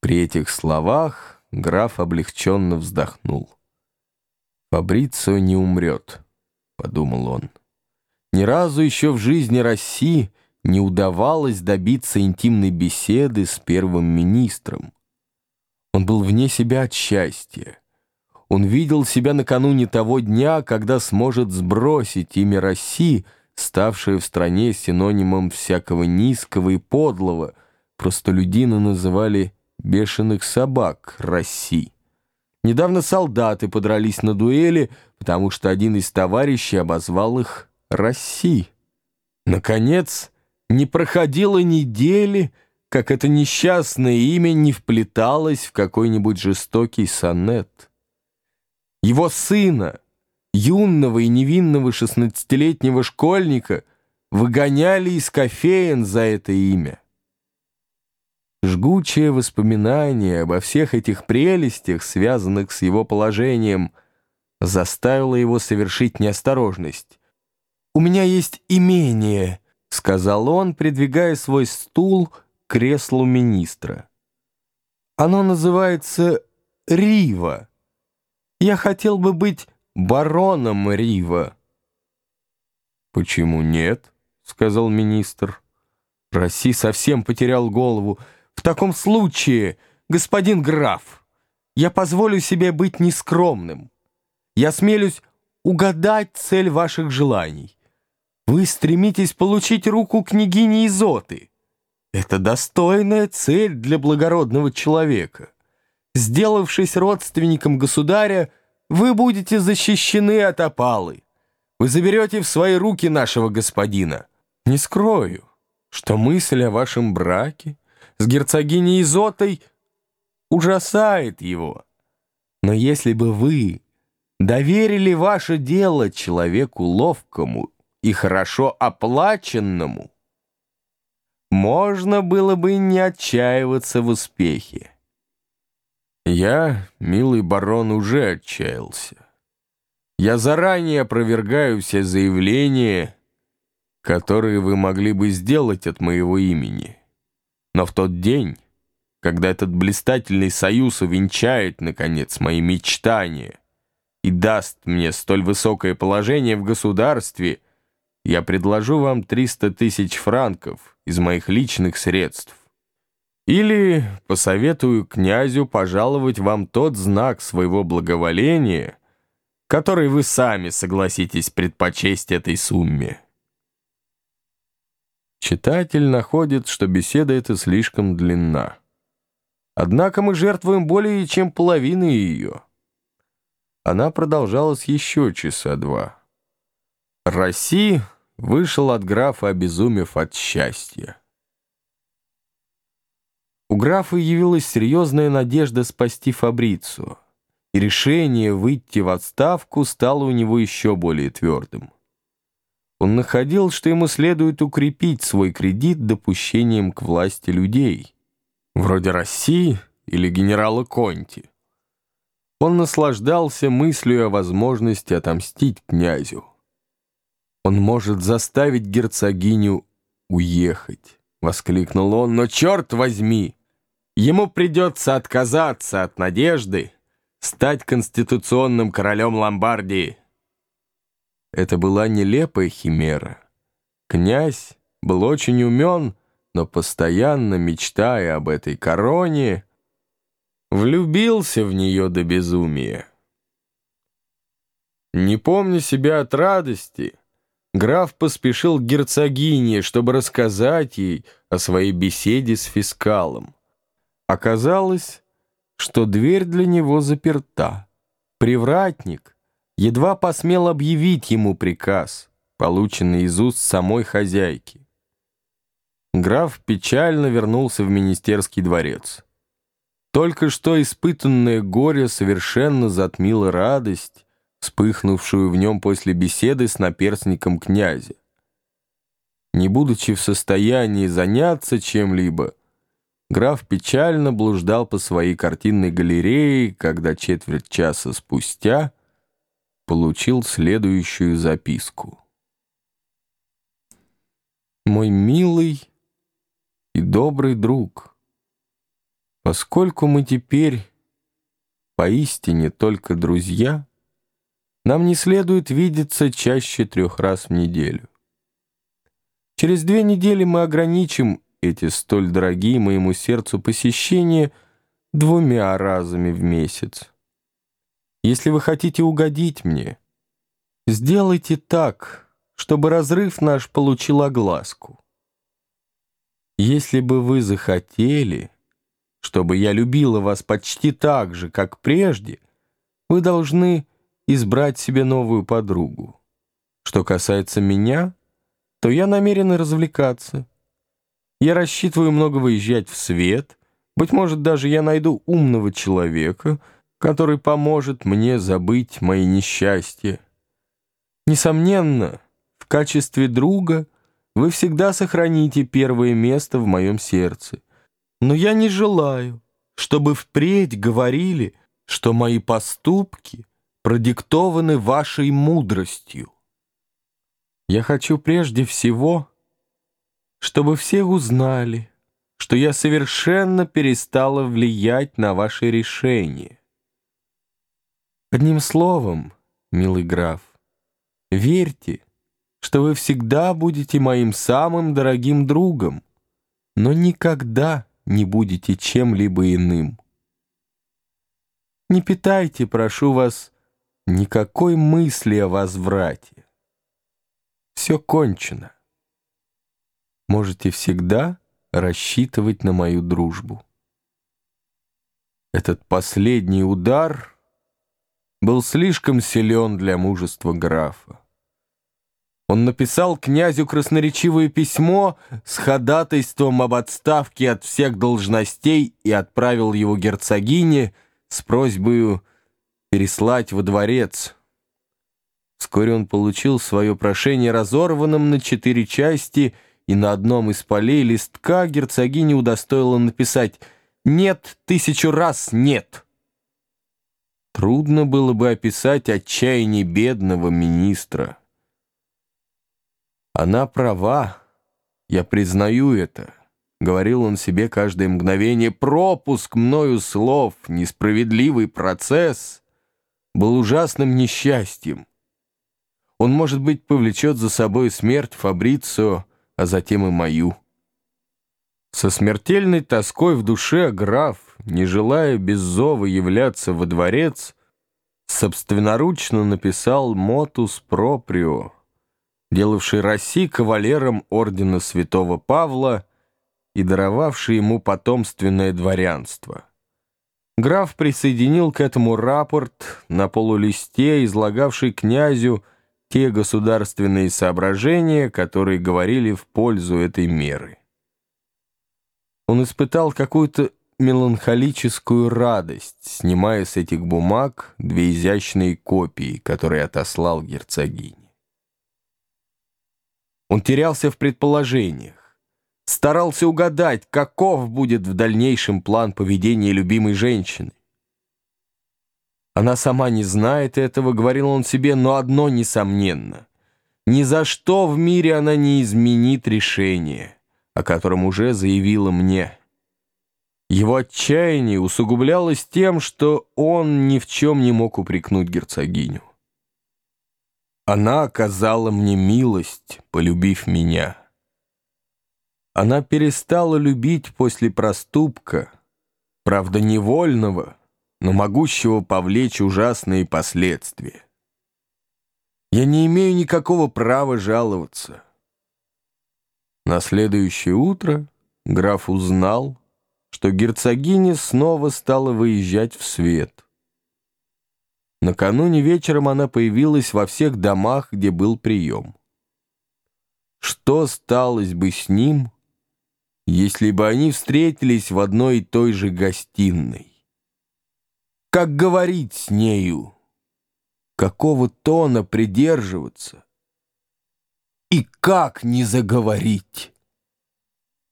При этих словах граф облегченно вздохнул. «Фабрицио не умрет», — подумал он. Ни разу еще в жизни России не удавалось добиться интимной беседы с первым министром. Он был вне себя от счастья. Он видел себя накануне того дня, когда сможет сбросить имя России, ставшее в стране синонимом всякого низкого и подлого. Простолюдины называли «бешеных собак» России. Недавно солдаты подрались на дуэли, потому что один из товарищей обозвал их «Росси». Наконец, не проходило недели, как это несчастное имя не вплеталось в какой-нибудь жестокий сонет. Его сына, юного и невинного шестнадцатилетнего школьника, выгоняли из кофеен за это имя. Жгучее воспоминание обо всех этих прелестях, связанных с его положением, заставило его совершить неосторожность. «У меня есть имение», — сказал он, придвигая свой стул к креслу министра. «Оно называется Рива. Я хотел бы быть бароном Рива». «Почему нет?» — сказал министр. Росси совсем потерял голову. В таком случае, господин граф, я позволю себе быть нескромным. Я смелюсь угадать цель ваших желаний. Вы стремитесь получить руку княгини Изоты. Это достойная цель для благородного человека. Сделавшись родственником государя, вы будете защищены от опалы. Вы заберете в свои руки нашего господина. Не скрою, что мысль о вашем браке с герцогиней Изотой ужасает его. Но если бы вы доверили ваше дело человеку ловкому и хорошо оплаченному, можно было бы не отчаиваться в успехе. Я, милый барон, уже отчаялся. Я заранее опровергаю все заявления, которые вы могли бы сделать от моего имени. Но в тот день, когда этот блистательный союз увенчает, наконец, мои мечтания и даст мне столь высокое положение в государстве, я предложу вам 300 тысяч франков из моих личных средств. Или посоветую князю пожаловать вам тот знак своего благоволения, который вы сами согласитесь предпочесть этой сумме. Читатель находит, что беседа эта слишком длинна. Однако мы жертвуем более чем половины ее. Она продолжалась еще часа два. Росси вышел от графа, обезумев от счастья. У графа явилась серьезная надежда спасти Фабрицу, и решение выйти в отставку стало у него еще более твердым. Он находил, что ему следует укрепить свой кредит допущением к власти людей, вроде России или генерала Конти. Он наслаждался мыслью о возможности отомстить князю. Он может заставить герцогиню уехать, — воскликнул он, — но черт возьми, ему придется отказаться от надежды стать конституционным королем Ломбардии. Это была нелепая химера. Князь был очень умен, но постоянно мечтая об этой короне, влюбился в нее до безумия. Не помня себя от радости, граф поспешил к герцогине, чтобы рассказать ей о своей беседе с фискалом. Оказалось, что дверь для него заперта. Привратник — едва посмел объявить ему приказ, полученный из уст самой хозяйки. Граф печально вернулся в министерский дворец. Только что испытанное горе совершенно затмило радость, вспыхнувшую в нем после беседы с наперстником князя. Не будучи в состоянии заняться чем-либо, граф печально блуждал по своей картинной галерее, когда четверть часа спустя — получил следующую записку. «Мой милый и добрый друг, Поскольку мы теперь поистине только друзья, нам не следует видеться чаще трех раз в неделю. Через две недели мы ограничим эти столь дорогие моему сердцу посещения двумя разами в месяц. Если вы хотите угодить мне, сделайте так, чтобы разрыв наш получил огласку. Если бы вы захотели, чтобы я любила вас почти так же, как прежде, вы должны избрать себе новую подругу. Что касается меня, то я намерен развлекаться. Я рассчитываю много выезжать в свет, быть может, даже я найду умного человека, который поможет мне забыть мои несчастья. Несомненно, в качестве друга вы всегда сохраните первое место в моем сердце. Но я не желаю, чтобы впредь говорили, что мои поступки продиктованы вашей мудростью. Я хочу прежде всего чтобы все узнали, что я совершенно перестала влиять на ваши решения. Одним словом, милый граф, верьте, что вы всегда будете моим самым дорогим другом, но никогда не будете чем-либо иным. Не питайте, прошу вас, никакой мысли о возврате. Все кончено можете всегда рассчитывать на мою дружбу. Этот последний удар был слишком силен для мужества графа. Он написал князю красноречивое письмо с ходатайством об отставке от всех должностей и отправил его герцогине с просьбой переслать во дворец. Вскоре он получил свое прошение разорванным на четыре части — и на одном из полей листка герцогиня удостоила написать «Нет, тысячу раз нет». Трудно было бы описать отчаяние бедного министра. «Она права, я признаю это», — говорил он себе каждое мгновение. «Пропуск мною слов, несправедливый процесс был ужасным несчастьем. Он, может быть, повлечет за собой смерть Фабрицио, а затем и мою. Со смертельной тоской в душе граф, не желая без зова являться во дворец, собственноручно написал «Motu proprio», делавший Росси кавалером ордена святого Павла и даровавший ему потомственное дворянство. Граф присоединил к этому рапорт на полулисте, излагавший князю те государственные соображения, которые говорили в пользу этой меры. Он испытал какую-то меланхолическую радость, снимая с этих бумаг две изящные копии, которые отослал герцогине. Он терялся в предположениях, старался угадать, каков будет в дальнейшем план поведения любимой женщины. Она сама не знает этого, говорил он себе, но одно несомненно. Ни за что в мире она не изменит решение, о котором уже заявила мне. Его отчаяние усугублялось тем, что он ни в чем не мог упрекнуть герцогиню. Она оказала мне милость, полюбив меня. Она перестала любить после проступка, правда невольного, но могущего повлечь ужасные последствия. Я не имею никакого права жаловаться. На следующее утро граф узнал, что герцогиня снова стала выезжать в свет. Накануне вечером она появилась во всех домах, где был прием. Что сталось бы с ним, если бы они встретились в одной и той же гостиной? как говорить с нею, какого тона придерживаться и как не заговорить.